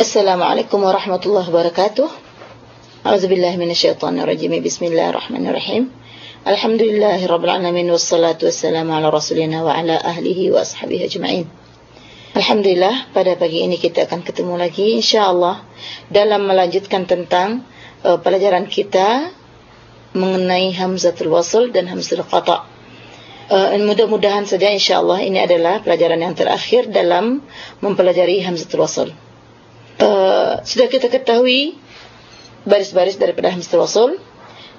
Assalamualaikum warahmatullahi wabarakatuh. A'udzubillahi minasyaitonir rajim. Bismillahirrahmanirrahim. Alhamdulillahirabbil alamin wassalatu wassalamu ala rasulina wa ala ahlihi wa ashabihi ajma'in. Alhamdulillah pada pagi ini kita akan ketemu lagi insyaallah dalam melanjutkan tentang uh, pelajaran kita mengenai hamzatul wasl dan hamzatul qata'. Uh, mudah-mudahan saja insyaallah ini adalah pelajaran yang terakhir dalam mempelajari hamzatul wasl. Uh, sudah kita ketahui baris-baris daripada hamzatul wasl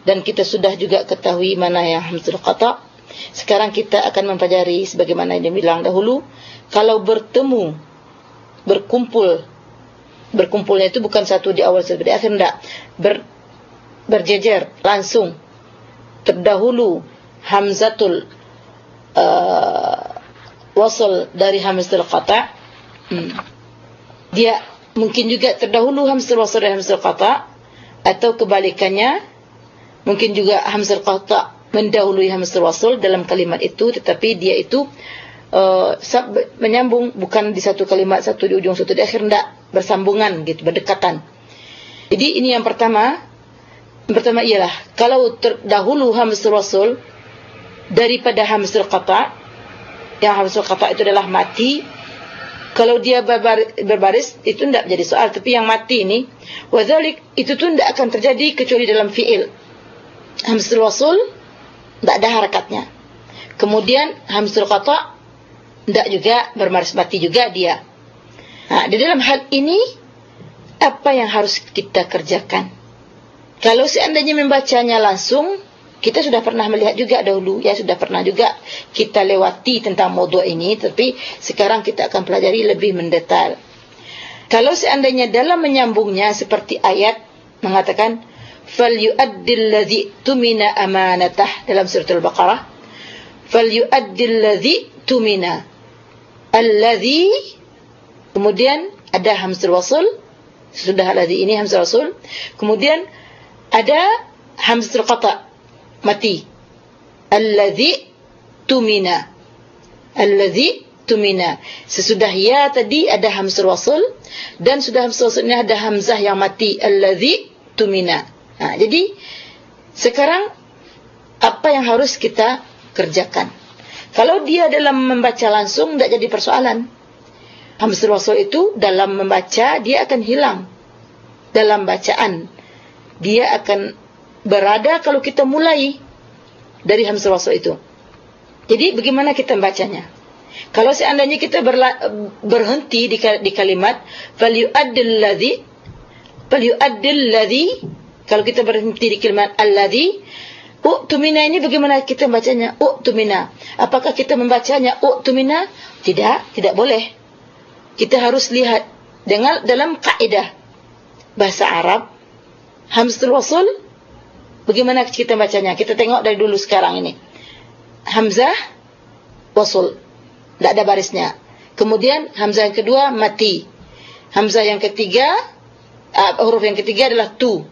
dan kita sudah juga ketahui mana yang hamzatul qata'. Sekarang kita akan mempelajari sebagaimana yang dibilang dahulu kalau bertemu berkumpul berkumpulnya itu bukan satu di awal satu di akhir enggak ber, berjejer langsung terdahulu hamzatul uh, wasl dari hamzatul qata hmm. dia mungkin juga terdahulu hamzatul wasl dari hamzatul qata atau kebalikannya. Mungkin juga hamzatul qata mendahului hamzatul wasl dalam kalimat itu tetapi dia itu uh, menyambung bukan di satu kalimat satu di ujung satu di akhir enggak bersambungan gitu berdekatan. Jadi ini yang pertama. Yang pertama ialah kalau terdahulu hamzatul wasl daripada hamzul qata yang hamzul qata itu adalah mati kalau dia berbaris, berbaris itu tidak menjadi soal. Tapi yang mati ini wadzalik itu tu tidak akan terjadi kecuali dalam fiil. Hamzul wasl tidak ada harakatnya. Kemudian hamzul qata tidak juga berbaris mati juga dia. Nah di dalam hal ini apa yang harus kita kerjakan? Kalau seandainya membacanya langsung kita sudah pernah melihat juga dahulu ya sudah pernah juga kita lewati tentang modul ini tapi sekarang kita akan pelajari lebih mendetail. Kalau seandainya dalam menyambungnya seperti ayat mengatakan falyu'addil ladzi tumina amanatah dalam surah al-baqarah falyu'addil ladzi tumina alladzi kemudian ada hamzah wasl sudah alladzi ini hamzah wasl kemudian ada hamzah qata' mati. Allazi tumina. Allazi tumina. Sesudah ya tadi ada hamzah wasl dan sudah hamzah wasl ini ada hamzah yang mati. Allazi tumina. Ha, jadi sekarang apa yang harus kita kerjakan? Kalau dia dalam membaca langsung tidak jadi persoalan. Hamzah wasl itu dalam membaca dia akan hilang. Dalam bacaan dia akan berada kalau kita mulai dari hamzah wasl itu. Jadi bagaimana kita membacanya? Kalau seandainya kita berhenti di, di kalimat falyu'addil ladzi falyu'addil ladzi kalau kita berhenti di kalimat alladzi u'tumina ini bagaimana kita membacanya? U'tumina. Apakah kita membacanya u'tumina? Tidak, tidak boleh. Kita harus lihat dengan dalam kaidah bahasa Arab hamzatul wasl Bagaimana kita bacanya? Kita tengok dari dulu sekarang ini. Hamzah wasl. Tidak ada barisnya. Kemudian Hamzah yang kedua mati. Hamzah yang ketiga uh, huruf yang ketiga adalah tu.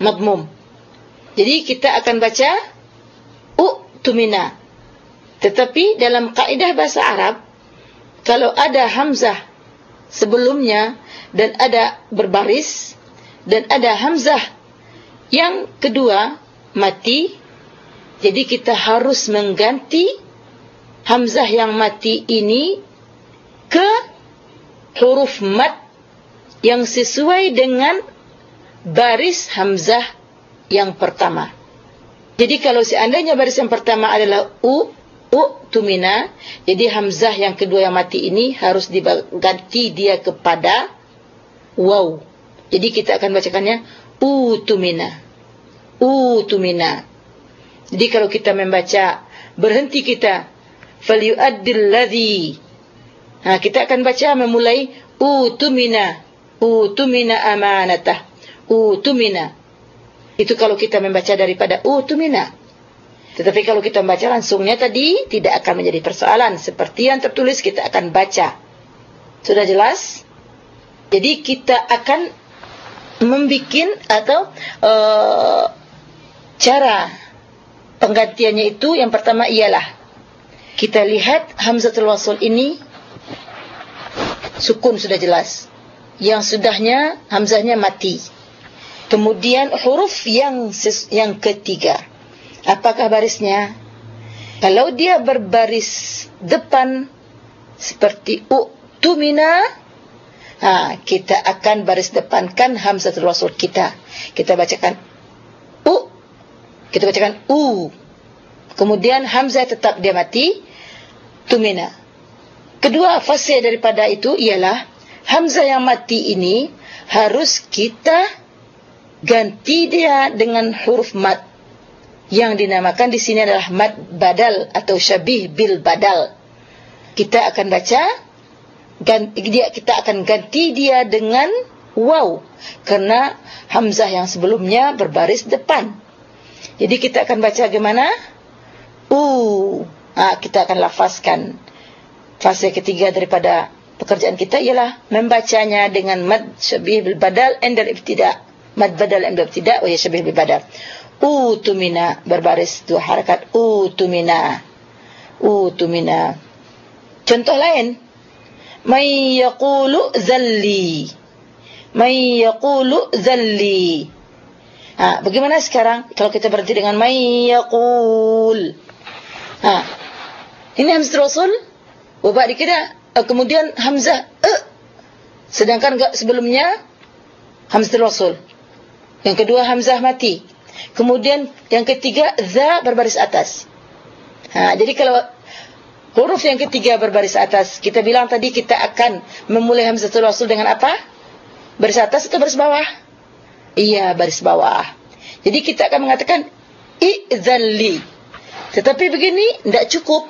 Madmum. Jadi kita akan baca u tumina. Tetapi dalam kaidah bahasa Arab kalau ada hamzah sebelumnya dan ada berbaris dan ada hamzah yang kedua, mati. Jadi kita harus mengganti hamzah yang mati ini ke huruf mat yang sesuai dengan baris hamzah yang pertama. Jadi kalau seandainya baris yang pertama adalah u, u tumina, jadi hamzah yang kedua yang mati ini harus diganti dia kepada waw. Jadi kita akan bacakannya utumina utumina. Jadi kalau kita membaca berhenti kita falyu'addil ladzi ha kita akan baca memulai utumina. Utumina amanatah. Utumina. Itu kalau kita membaca daripada utumina. Tetapi kalau kita membaca langsungnya tadi tidak akan menjadi persoalan. Seperti yang tertulis kita akan baca. Sudah jelas? Jadi kita akan membikin atau uh, cara penggantiannya itu yang pertama ialah kita lihat hamzatul wasl ini sukun sudah jelas yang sudahnya hamzahnya mati. Kemudian huruf yang yang ketiga. Apakah barisnya? Kalau dia berbaris depan seperti u tumina ha kita akan baris depankan hamzatul wasl kita. Kita bacakan u kita bacakan u. Kemudian hamzah tetap dia mati tumina. Kedua fase daripada itu ialah hamzah yang mati ini harus kita ganti dia dengan huruf mad yang dinamakan di sini adalah mad badal atau syabih bil badal. Kita akan baca ganti dia kita akan ganti dia dengan waw karena hamzah yang sebelumnya berbaris depan. Jadi kita akan baca bagaimana? U. Ah kita akan lafazkan. Fase ketiga daripada pekerjaan kita ialah membacanya dengan mad syabih bil badal endal ibtida. Mad badal endal ibtida wa syabih bil badal utumina berbaris dua harakat utumina utumina contoh lain may yaqulu zalli may yaqulu zalli ha bagaimana sekarang? Kalau kita berhenti dengan may yaqul. Ha. Ini hamzah rasul? Ubah dikira uh, kemudian hamzah e sedangkan sebelumnya hamzah rasul. Yang kedua hamzah mati. Kemudian yang ketiga za berbaris atas. Ha jadi kalau huruf yang ketiga berbaris atas, kita bilang tadi kita akan memulai hamzatul wasl dengan apa? Baris atas atau baris bawah? Iya, baris bawah. Jadi kita akan mengatakan idzalli. Tetapi begini tidak cukup.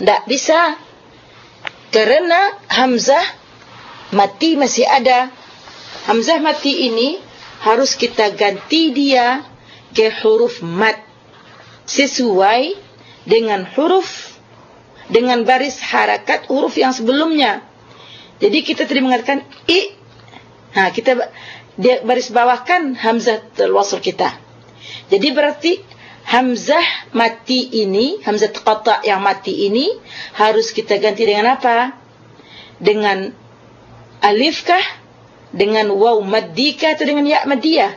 Tidak bisa. Karena hamzah mati masih ada. Hamzah mati ini harus kita ganti dia ke huruf mat sesuai dengan huruf dengan baris harakat huruf yang sebelumnya. Jadi kita tadi mengatakan i. Ha kita dia baris bawahkan hamzah terwasl kita. Jadi berarti hamzah mati ini, hamzah qata' yang mati ini harus kita ganti dengan apa? Dengan alif kah? Dengan waw maddika atau dengan ya maddiyah?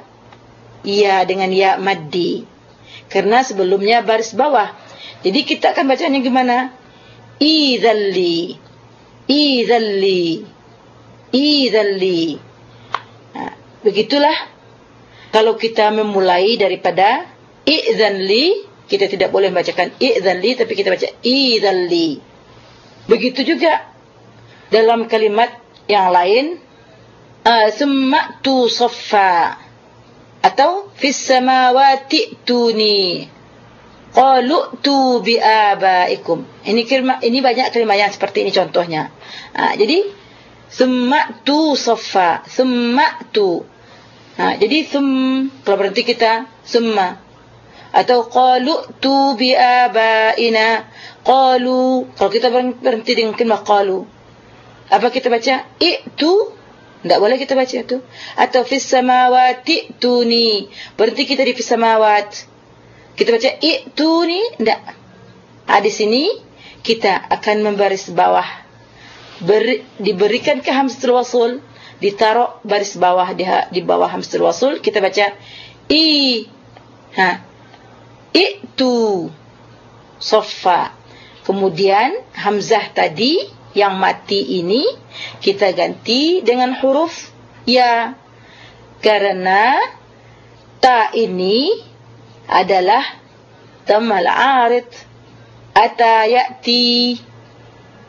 Iya dengan ya maddi. Karena sebelumnya baris bawah. Jadi kita akan bacanya gimana? Idzalli. Idzalli. Idzalli. Begitulah. Kalau kita memulai daripada idzanli, kita tidak boleh membacakan idzanli tapi kita baca idzalli. Begitu juga dalam kalimat yang lain summa tu saffa atau fis samawati tuni qalu tu bi abaikum. Ini kalimat ini banyak kalimat yang seperti ini contohnya. Ha, jadi summa tu saffa summa tu ha, jadi sum kalau berhenti kita summa atau qalu tu bi abaina qalu kalau kita berhenti dengan kalimat qalu apa kita baca itu tidak boleh kita baca itu. Atau fis samawati tuni. Berarti kita di fis samawat. Kita baca i'tuni. Tidak. Ah, di sini kita akan membaris bawah. Beri, diberikan ke hamzatul wasl. Ditaruh baris bawah di, di bawah hamzatul wasl. Kita baca i. Ha. I'tu. Sofa. Kemudian hamzah tadi yang mati ini kita ganti dengan huruf ya karena ta ini adalah tamal arid ata yati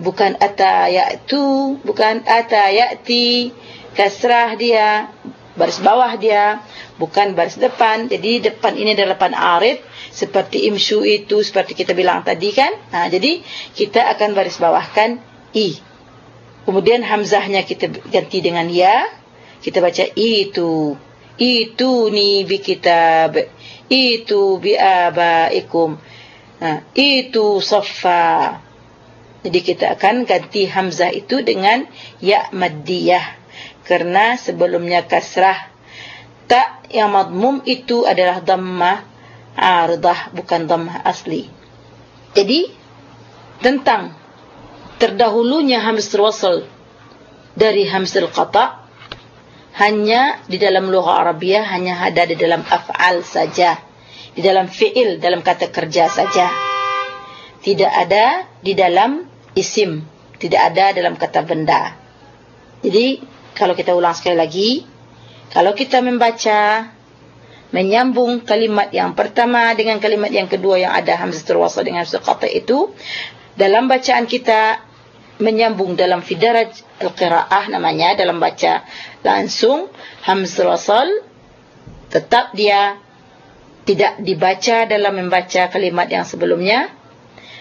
bukan ata yatu bukan ata yati kasrah dia baris bawah dia bukan baris depan jadi depan ini adalah depan arid seperti imshu itu seperti kita bilang tadi kan nah jadi kita akan baris bawahkan i. Kemudian hamzahnya kita ganti dengan ya. Kita baca itu. Itu ni bi kitab. Itu bi abaikum. Nah, itu saffa. Jadi kita akan ganti hamzah itu dengan ya maddiyah. Karena sebelumnya kasrah. Tak yang madmum itu adalah dhammah aridah bukan dhammah asli. Jadi tentang terdahulunya hamzah wasl dari hamzah qata hanya di dalam lughah Arabiah hanya ada di dalam af'al saja. Di dalam fi'il, dalam kata kerja saja. Tidak ada di dalam isim, tidak ada dalam kata benda. Jadi, kalau kita ulang sekali lagi, kalau kita membaca menyambung kalimat yang pertama dengan kalimat yang kedua yang ada hamzatul wasl dengan hamzatul qata' itu, dalam bacaan kita menyambung dalam fidaraj al-qiraah namanya dalam baca langsung hamzah wasal tetap dia tidak dibaca dalam membaca kalimat yang sebelumnya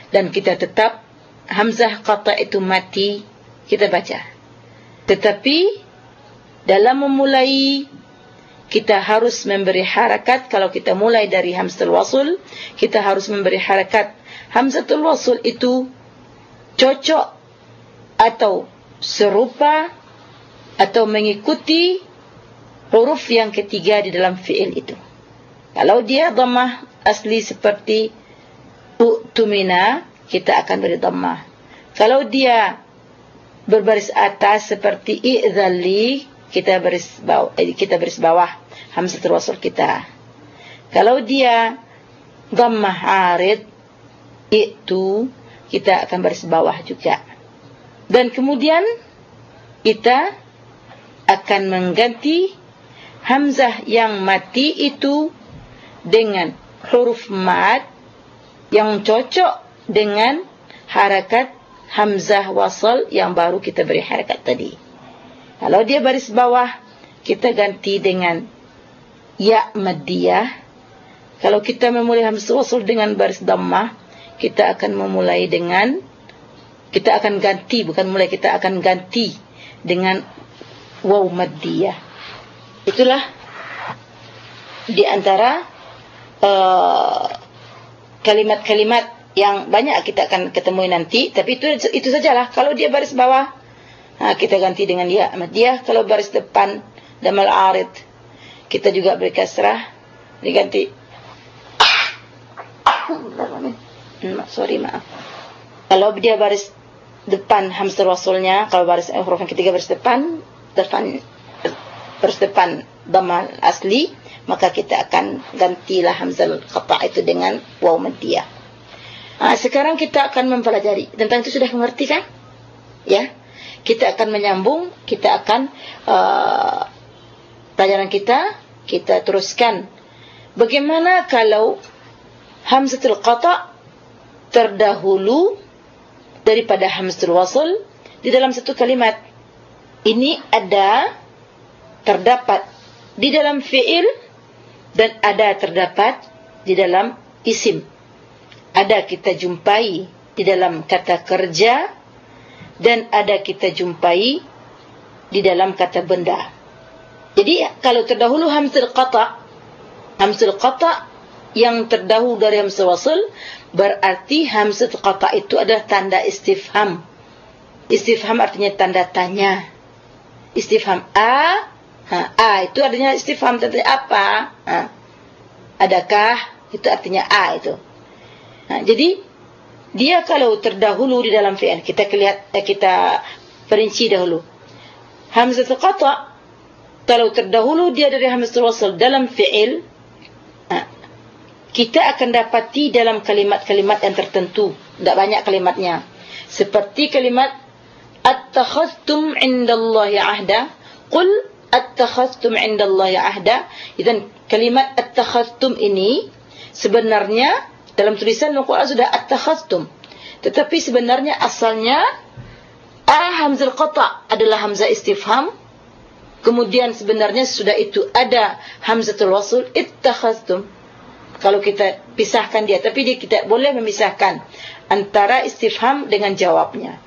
dan kita tetap hamzah qata itu mati kita baca. Tetapi dalam memulai kita harus memberi harakat kalau kita mulai dari hamzatul wasl kita harus memberi harakat hamzatul wasl itu cocok atau serupa atau mengikuti huruf yang ketiga di dalam fi'il itu. Kalau dia dhammah asli seperti tumina, kita akan beri dhammah. Kalau dia berbaris atas seperti i'dzali, kita baris bawah, eh, kita baris bawah hamzatul wasl kita. Kalau dia dhammah arid itu kita akan baris bawah juga. Dan kemudian kita akan mengganti hamzah yang mati itu dengan huruf mat yang cocok dengan harakat hamzah wasal yang baru kita beri harakat tadi. Kalau dia baris bawah, kita ganti dengan ya madiyah. Kalau kita memulai hamzah wasal dengan baris dhammah, kita akan memulai dengan kita akan ganti bukan mulai kita akan ganti dengan waw maddiyah itulah di antara uh, kalimat-kalimat uh, yang banyak kita akan ketemu nanti. Tapi itu itu sajalah. Kalau dia baris bawah ha, kita ganti dengan ya maddiyah kalau baris depan damal arid kita juga beri kasrah. Diganti sorry maaf. Kalau dia baris depan hamzah wasulnya kalau baris eh, huruf yang ketiga baris depan depan baris depan dhamma asli maka kita akan gantilah hamzah qata' itu dengan waw maddiyah ha, sekarang kita akan mempelajari. Tentang itu sudah mengerti kan? Ya kita akan menyambung kita akan uh, pelajaran kita kita teruskan. Bagaimana kalau hamzatul qata' terdahulu daripada hamzatul wasl di dalam satu kalimat? Ini ada terdapat di dalam fiil dan ada terdapat di dalam isim. Ada kita jumpai di dalam kata kerja dan ada kita jumpai di dalam kata benda jadi kalau terdahulu hamzul qata hamzul qata yang terdahulu dari hamzah wasl berarti hamzah qata itu adalah tanda istifham. Istifham artinya tanda tanya. Istifham a, ha, a itu artinya istifham tanda apa? Ha. Adakah itu artinya a itu. Ha, jadi dia kalau terdahulu di dalam fi'il kita lihat eh, kita perinci dahulu. Hamzah qata kalau terdahulu dia dari hamzah wasl dalam fi'il kita akan dapati dalam kalimat-kalimat yang tertentu. Tidak banyak kalimatnya. Seperti kalimat attakhadtum indallahi ahda. Qul attakhadtum indallahi ahda. Idan kalimat attakhadtum ini sebenarnya dalam tulisan Al-Quran sudah attakhadtum tetapi sebenarnya asalnya a hamzah qata adalah hamzah istifham. Kemudian sebenarnya sudah itu ada hamzatul wasl ittakhadtum kalau kita pisahkan dia tapi dia kita boleh memisahkan antara istifham dengan jawabnya.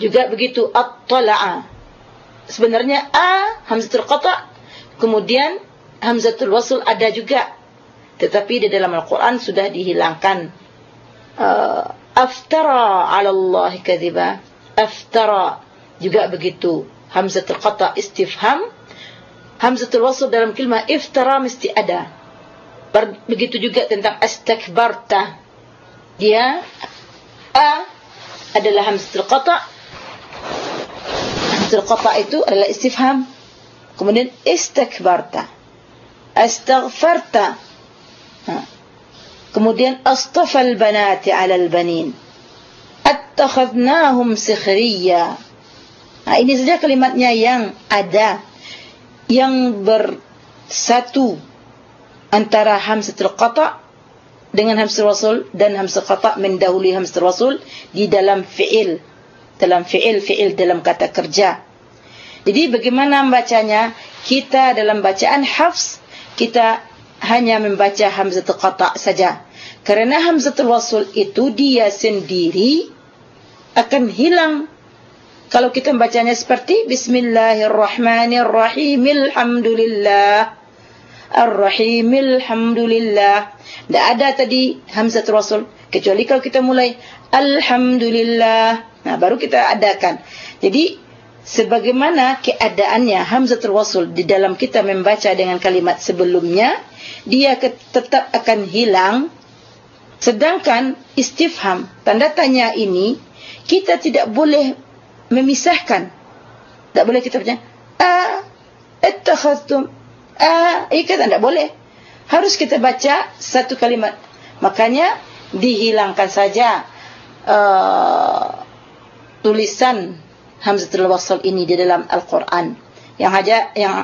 Juga begitu at-tala'a. Sebenarnya a hamzatul qata kemudian hamzatul wasl ada juga tetapi di dalam Al-Qur'an sudah dihilangkan uh, aftara 'ala Allah kadhiba. Aftara juga begitu. Hamzatul qata istifham. Hamzatul wasl dalam kalimah iftara mesti ada. Begitu juga tentang astakbarta. Dia a adalah hamzatul qata. Hamzatul qata itu adalah istifham. Kemudian istakbarta. Astaghfarta. Kemudian astafal banati alal banin. Attakhadnahum sikhriya. Ha, ini saja kalimatnya yang ada yang bersatu antara hamzatul qata dengan hamzatul wasl dan hamzatul qata mendahului hamzatul wasl di dalam fi'il dalam fi'il fi'il dalam kata kerja. Jadi bagaimana membacanya kita dalam bacaan hafs kita hanya membaca hamzatul qata saja. Kerana hamzatul wasl itu dia sendiri akan hilang. Kalau kita membacanya seperti bismillahirrahmanirrahim alhamdulillah. Arrahimil hamdulillah tidak ada tadi hamzatul wasl kecuali kalau kita mulai alhamdulillah. Nah baru kita adakan. Jadi sebagaimana keadaannya hamzatul wasl di dalam kita membaca dengan kalimat sebelumnya dia tetap akan hilang. Sedangkan istifham tanda tanya ini kita tidak boleh memisahkan. Tak boleh kita baca a ittakhadtum a ikat tidak boleh. Harus kita baca satu kalimat. Makanya dihilangkan saja uh, tulisan hamzatul wasl ini di dalam Al-Qur'an. Yang aja yang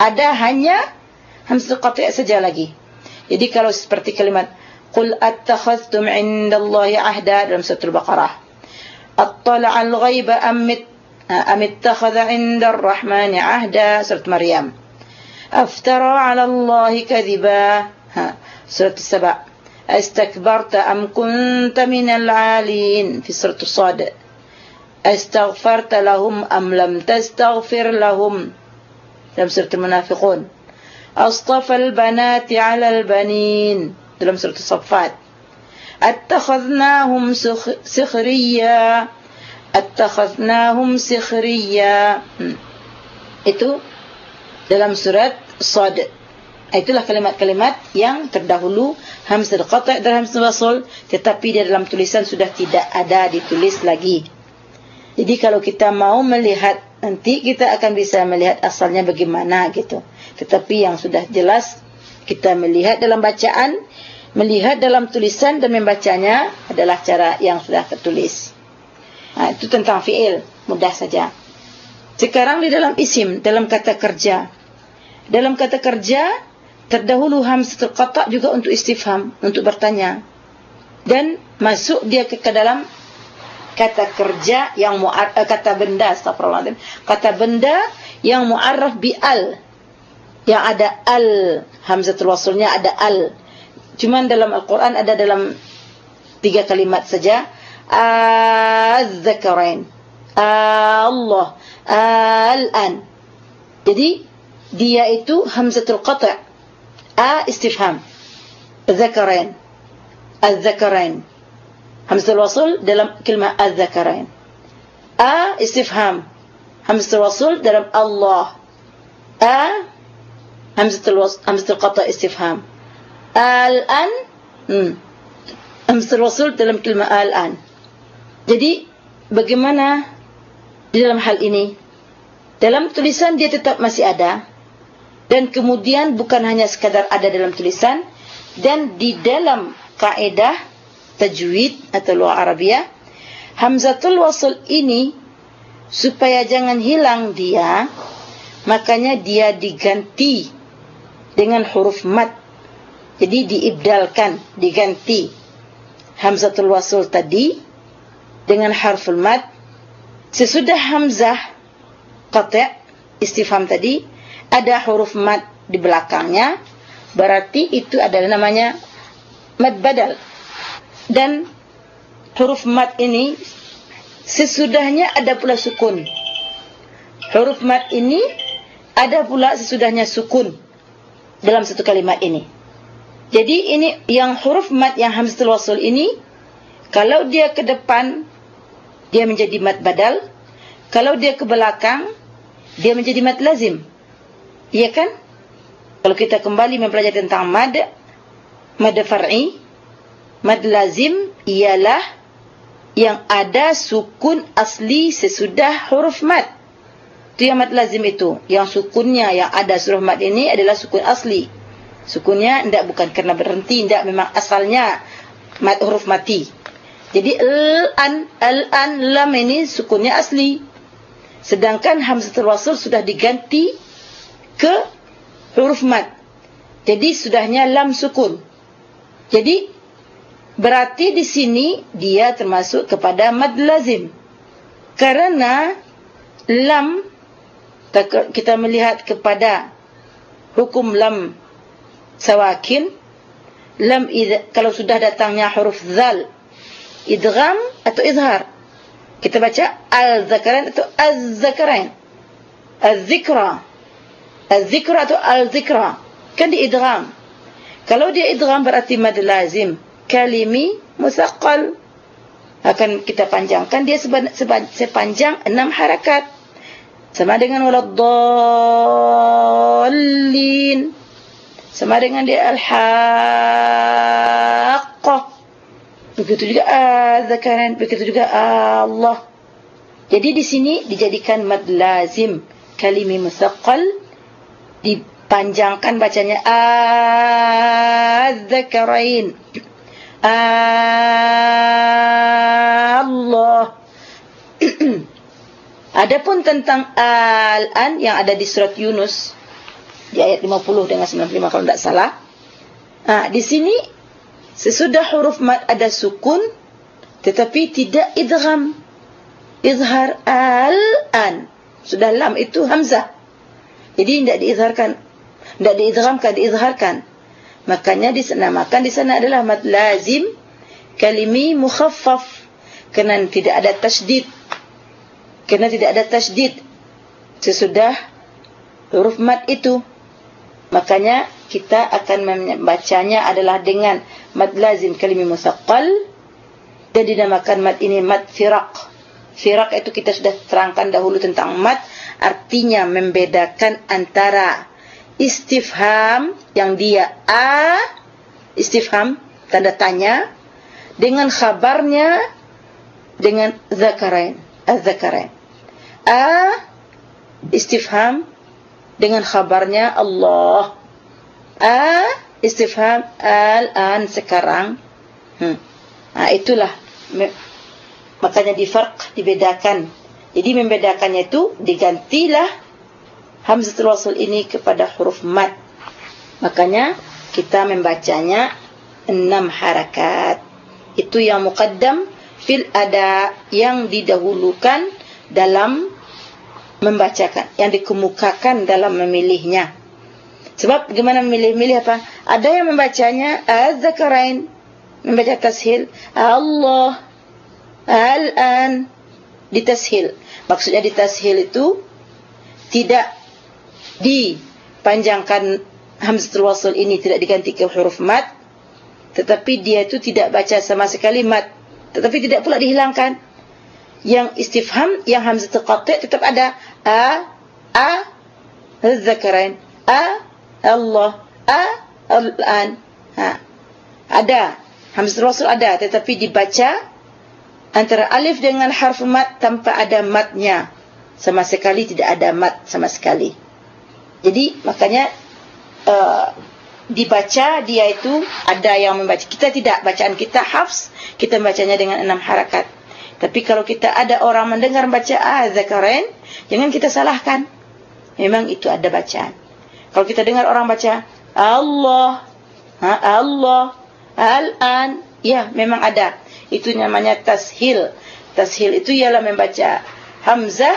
ada hanya hamzatul qati' saja lagi. Jadi kalau seperti kalimat qul attakhadhtum 'indallahi 'ahda dalam surah Al-Baqarah. Attala'al ghaiba am am ittakhadha 'indar rahmani 'ahda surah Maryam. Aftara 'ala Allahi kadhiba surah As-Saba. Astakbarta am kunta minal 'alin fi surah As-Sad astaghfarta lahum am lam tastaghfir lahum. Dalam surat al-munafiqun. Astafa al-banati ala banin dalam surat as-saffat attakhadhnahum sikhriya. Attakhadhnahum sikhriya. Hmm. Itu dalam surat sad. Itulah kalimat-kalimat yang terdahulu hamzah qat' dan hamzah wasl tetapi dia dalam tulisan sudah tidak ada ditulis lagi jadi kalau kita mau melihat nanti kita akan bisa melihat asalnya bagaimana gitu. Tetapi yang sudah jelas kita melihat dalam bacaan, melihat dalam tulisan dan membacanya adalah cara yang sudah tertulis. Nah, itu tentang fi'il, mudah saja. Sekarang di dalam isim, dalam kata kerja. Dalam kata kerja terdahulu hamzatul qata' juga untuk istifham, untuk bertanya. Dan masuk dia ke, ke dalam kata kerja yang mu'arraf uh, kata benda astagfirullahaladzim kata benda yang mu'arraf bi al. Yang ada al hamzatul waslnya ada al. Cuma dalam Al-Qur'an ada dalam tiga kalimat saja. Az-zakarain. Allah. Al-an. Jadi dia itu hamzatul qata' a istifham. Zakarain. Az-zakarain hamzatul wasl dalam kalimah az-zakarain. A istifham. Hamzatul wasl dalam Allah. A hamzatul wasl hamzatul qata istifham. Al-an hmm. hamzatul wasl dalam kalimah al-an. Jadi bagaimana dalam hal ini? Dalam tulisan dia tetap masih ada. Dan kemudian bukan hanya sekadar ada dalam tulisan. Dan di dalam kaidah tajwid atau luar Arabia hamzatul wasl ini supaya jangan hilang dia makanya dia diganti dengan huruf mat jadi diibdalkan diganti hamzatul wasl tadi dengan harful mat sesudah hamzah qati' istifham tadi ada huruf mat di belakangnya berarti itu adalah namanya mad badal dan huruf mat ini sesudahnya ada pula sukun. Huruf mat ini ada pula sesudahnya sukun dalam satu kalimat ini. Jadi ini yang huruf mat yang hamzatul wasl ini kalau dia ke depan dia menjadi mat badal, kalau dia ke belakang dia menjadi mat lazim. Iya kan? Kalau kita kembali mempelajari tentang mad mad far'i Mad lazim ialah yang ada sukun asli sesudah huruf mad. Itu yang mad lazim itu. Yang sukunnya yang ada surah mad ini adalah sukun asli. Sukunnya tidak bukan karena berhenti, tidak memang asalnya mad huruf mati. Jadi al-an al-an lam ini sukunnya asli. Sedangkan hamzatul wasl sudah diganti ke huruf mad. Jadi sudahnya lam sukun. Jadi berarti di sini dia termasuk kepada mad lazim. Karena lam kita melihat kepada hukum lam sawakin lam kalau sudah datangnya huruf zal idgham atau izhar. Kita baca al-zakaran atau az-zakaran. Az-zikra. Az-zikra atau al-zikra. Kan di idgham. Kalau dia idgham berarti mad lazim kalimi musaqqal. Akan kita panjangkan dia sepanjang enam harakat. Sama dengan waladdallin. Sama dengan dia al-haqqah begitu juga az-zakaran begitu juga Allah. Jadi di sini dijadikan mad lazim. Kalimi musaqqal dipanjangkan bacanya az-zakarain Allah Adapun tentang al-an yang ada di surat Yunus di ayat 50 dengan 95 kalau tidak salah. Ah di sini sesudah huruf mad ada sukun tetapi tidak idgham. Izhar al-an. Sudah lam itu hamzah. Jadi tidak diizharkan, tidak diidghamkan, diizharkan. Makanya disenamakan di sana adalah mad lazim kalimi mukhaffaf. Kerana tidak ada tasydid kerana tidak ada tasydid sesudah huruf mad itu. Makanya kita akan membacanya adalah dengan mad lazim kalimi musaqqal. Dan dinamakan mad ini mad firaq. Firaq itu kita sudah terangkan dahulu tentang mad artinya membedakan antara istifham yang dia a istifham tanda tanya dengan khabarnya dengan zakarain az-zakarain A istifham dengan khabarnya Allah. A istifham al-an sekarang. Hmm. Nah, itulah makanya difarq dibedakan. Jadi membedakannya itu digantilah hamzatul wasl ini kepada huruf mad. Makanya kita membacanya enam harakat. Itu yang muqaddam fil ada yang didahulukan dalam membacakan yang dikemukakan dalam memilihnya sebab bagaimana memilih-milih apa ada yang membacanya az-zakarain membaca tashil Allah al-an ditashil maksudnya ditashil itu tidak dipanjangkan hamzatul wasl ini tidak diganti ke huruf mad tetapi dia itu tidak baca sama sekali mad tetapi tidak pula dihilangkan. Yang istifham yang hamzah qati' tetap ada. A a zakarain a Allah. A al-an. Ha. Ada. Hamzah rasul ada tetapi dibaca antara alif dengan harf mat tanpa ada matnya sama sekali tidak ada mat sama sekali jadi makanya uh, dibaca dia itu ada yang membaca kita tidak bacaan kita hafs kita membacanya dengan enam harakat tapi kalau kita ada orang mendengar baca az-zakarain, jangan kita salahkan. Memang itu ada bacaan. Kalau kita dengar orang baca Allah, ha, Allah, al-an, ya memang ada. Itu namanya tashil. Tashil itu ialah membaca hamzah,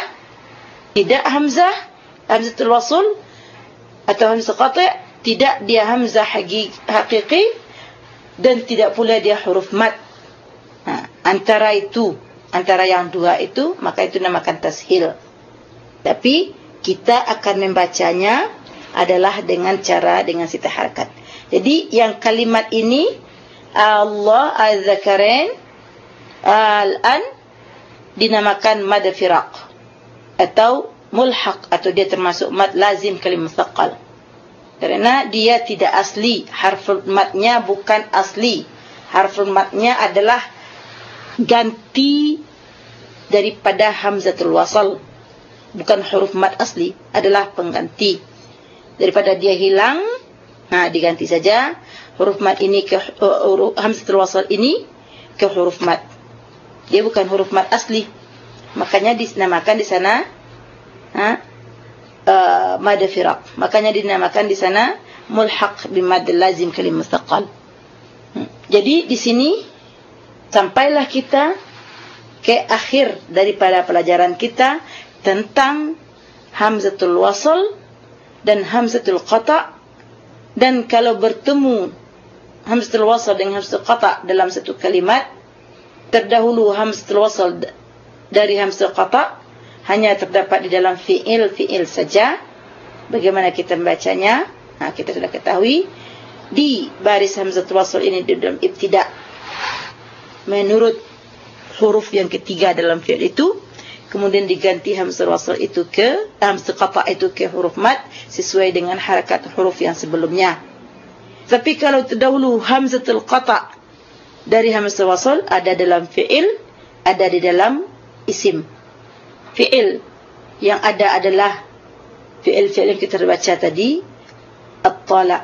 tidak hamzah, hamzatul wasl atau hamzah qati', tidak dia hamzah hakiki dan tidak pula dia huruf mat. Ha, antara itu antara yang dua itu maka itu namakan tashil. Tapi kita akan membacanya adalah dengan cara dengan sita harakat. Jadi yang kalimat ini Allah az-zakarin al-an dinamakan mad firaq. Atau mulhaq atau dia termasuk mad lazim kalimat thaqal kerana dia tidak asli harf madnya bukan asli. Harf madnya adalah ganti daripada hamzatul wasal. Bukan huruf mat asli adalah pengganti. Daripada dia hilang ha diganti saja. Huruf mat ini ke uh, huruf hamzatul wasal ini ke huruf mat dia bukan huruf mat asli. Makanya dinamakan di sana ha? Uh, mad firaq. Makanya dinamakan di sana mulhaq bimad lazim kalim mustaqal. Hmm. jadi di sini sampailah kita ke akhir daripada pelajaran kita tentang hamzatul wasl dan hamzatul qata dan kalau bertemu hamzatul wasl dengan hamzatul qata dalam satu kalimat terdahulu hamzatul wasl dari hamzatul qata hanya terdapat di dalam fiil fiil saja. Bagaimana kita membacanya? Ha, kita sudah ketahui. Di baris hamzatul wasl ini di dalam ibtida menurut huruf yang ketiga dalam fiil itu kemudian diganti hamzah wasl itu ke hamzah qata itu ke huruf mad sesuai dengan harakat huruf yang sebelumnya. Tapi kalau terdahulu hamzatul qata dari hamzah wasl ada dalam fiil ada di dalam isim fiil yang ada adalah fiil-fiil yang kita baca tadi at-tala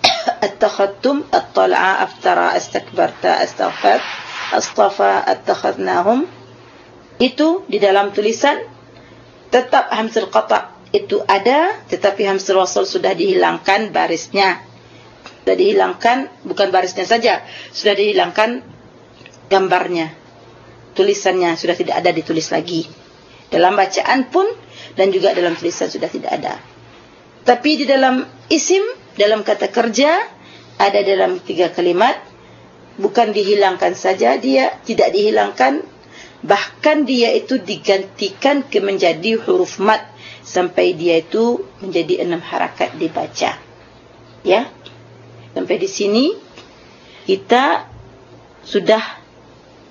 at-takhattum at-tal'a aftara astakbarta astaghfar astafa attakhadnahum. Itu di dalam tulisan tetap hamzul qata itu ada tetapi hamzul wasl sudah dihilangkan barisnya. Sudah dihilangkan bukan barisnya saja sudah dihilangkan gambarnya tulisannya sudah tidak ada ditulis lagi dalam bacaan pun dan juga dalam tulisan sudah tidak ada. Tapi di dalam isim dalam kata kerja ada dalam tiga kalimat. Bukan dihilangkan saja dia tidak dihilangkan. Bahkan dia itu digantikan ke menjadi huruf mat sampai dia itu menjadi enam harakat dibaca. Ya? Sampai di sini kita sudah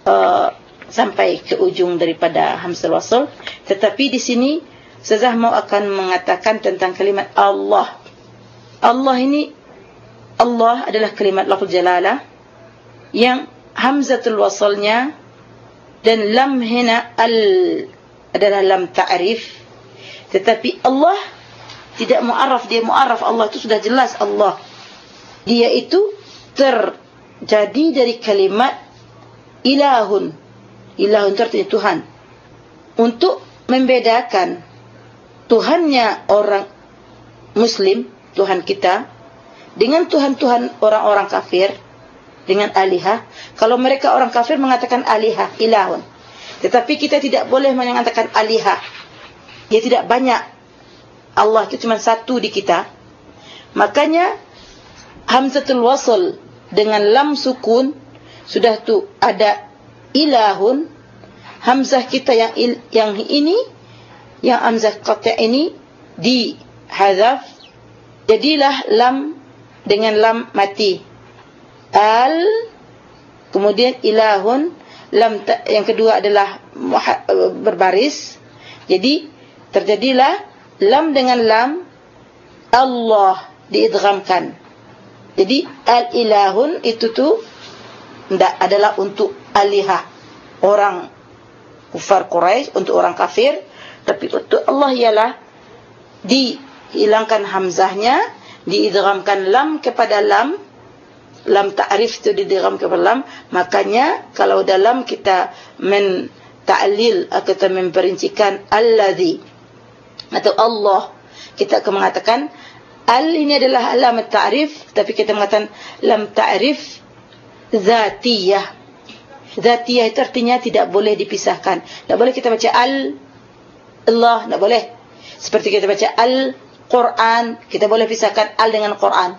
uh, sampai ke ujung daripada hamzah wasl tetapi di sini Ustazah mau akan mengatakan tentang kalimat Allah. Allah ini Allah adalah kalimat lafaz jalalah yang hamzatul waslnya dan lam hina al adalah lam ta'rif. Tetapi Allah tidak muarraf. Dia muarraf. Allah itu sudah jelas Allah. Dia itu terjadi dari kalimat ilahun ilahun itu artinya Tuhan. Untuk membedakan Tuhannya orang muslim Tuhan kita dengan Tuhan-Tuhan orang-orang kafir dengan alihah kalau mereka orang kafir mengatakan alihah ilahun. Tetapi kita tidak boleh mengatakan alihah. Dia tidak banyak. Allah itu cuma satu di kita. Makanya hamzatul wasl dengan lam sukun sudah tu ada ilahun hamzah kita yang il, yang ini yang hamzah qata' ini di hazaf jadilah lam dengan lam mati. Al kemudian ilahun lam yang kedua adalah berbaris. Jadi terjadilah lam dengan lam Allah diidghamkan. Jadi al ilahun itu tu tidak adalah untuk alihah orang kufar Quraisy untuk orang kafir tapi untuk Allah ialah dihilangkan hamzahnya diidghamkan lam kepada lam lam ta'rif itu didiram ke lam. Makanya kalau dalam kita men ta'lil atau kita memperincikan allazi atau Allah kita akan mengatakan al ini adalah alam ta'rif tapi kita mengatakan lam ta'rif zatiyah zatiyah itu artinya tidak boleh dipisahkan tidak boleh kita baca al Allah tidak boleh seperti kita baca al Quran kita boleh pisahkan al dengan Quran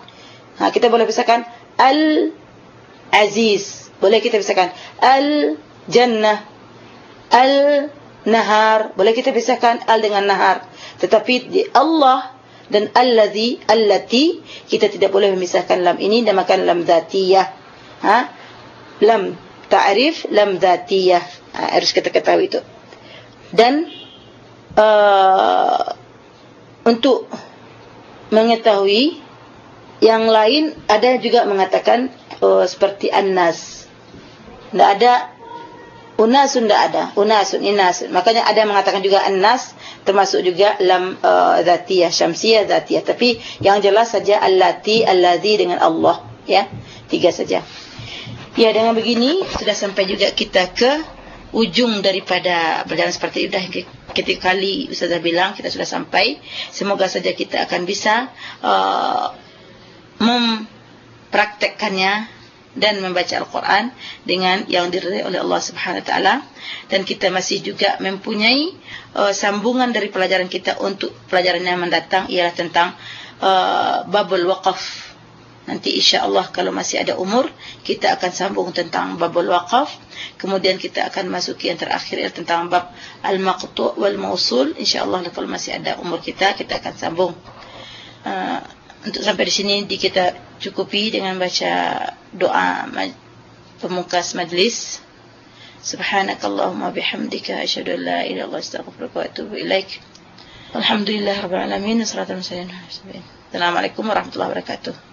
ha, kita boleh pisahkan Al-Aziz. Boleh kita pisahkan. Al-Jannah. Al-Nahar. Boleh kita pisahkan Al dengan Nahar. Tetapi di Allah dan Allazi, Allati, kita tidak boleh memisahkan lam ini. Namakan lam zatiyah. Ha? Lam ta'rif, lam zatiyah. Ha, harus kita ketahui itu. Dan uh, untuk mengetahui yang lain ada juga mengatakan oh, seperti An-Nas. Tidak ada Unasun tidak ada. Unasun, inas. Makanya ada mengatakan juga anas termasuk juga lam uh, zatiyah, syamsiyah, zatiyah. Tapi yang jelas saja allati, alladhi dengan Allah. Ya, tiga saja. Ya, dengan begini sudah sampai juga kita ke ujung daripada perjalanan seperti itu. Dah ketika kali Ustazah bilang kita sudah sampai. Semoga saja kita akan bisa uh, mempraktekkannya dan membaca Al-Quran dengan yang diridai oleh Allah Subhanahu Wa Taala dan kita masih juga mempunyai uh, sambungan dari pelajaran kita untuk pelajaran yang mendatang ialah tentang uh, babul waqaf nanti insya-Allah kalau masih ada umur kita akan sambung tentang babul waqaf. Kemudian kita akan masuki yang terakhir ialah tentang bab al-maqtu' wal mausul insya-Allah kalau masih ada umur kita kita akan sambung. Uh, untuk sampai di sini di kita cukupi dengan baca doa pemungkas majlis. Subhanakallahumma bihamdika asyhadu an la ilaha illa anta astaghfiruka wa atubu ilaik. Alhamdulillahirabbil alamin assalamualaikum warahmatullahi wabarakatuh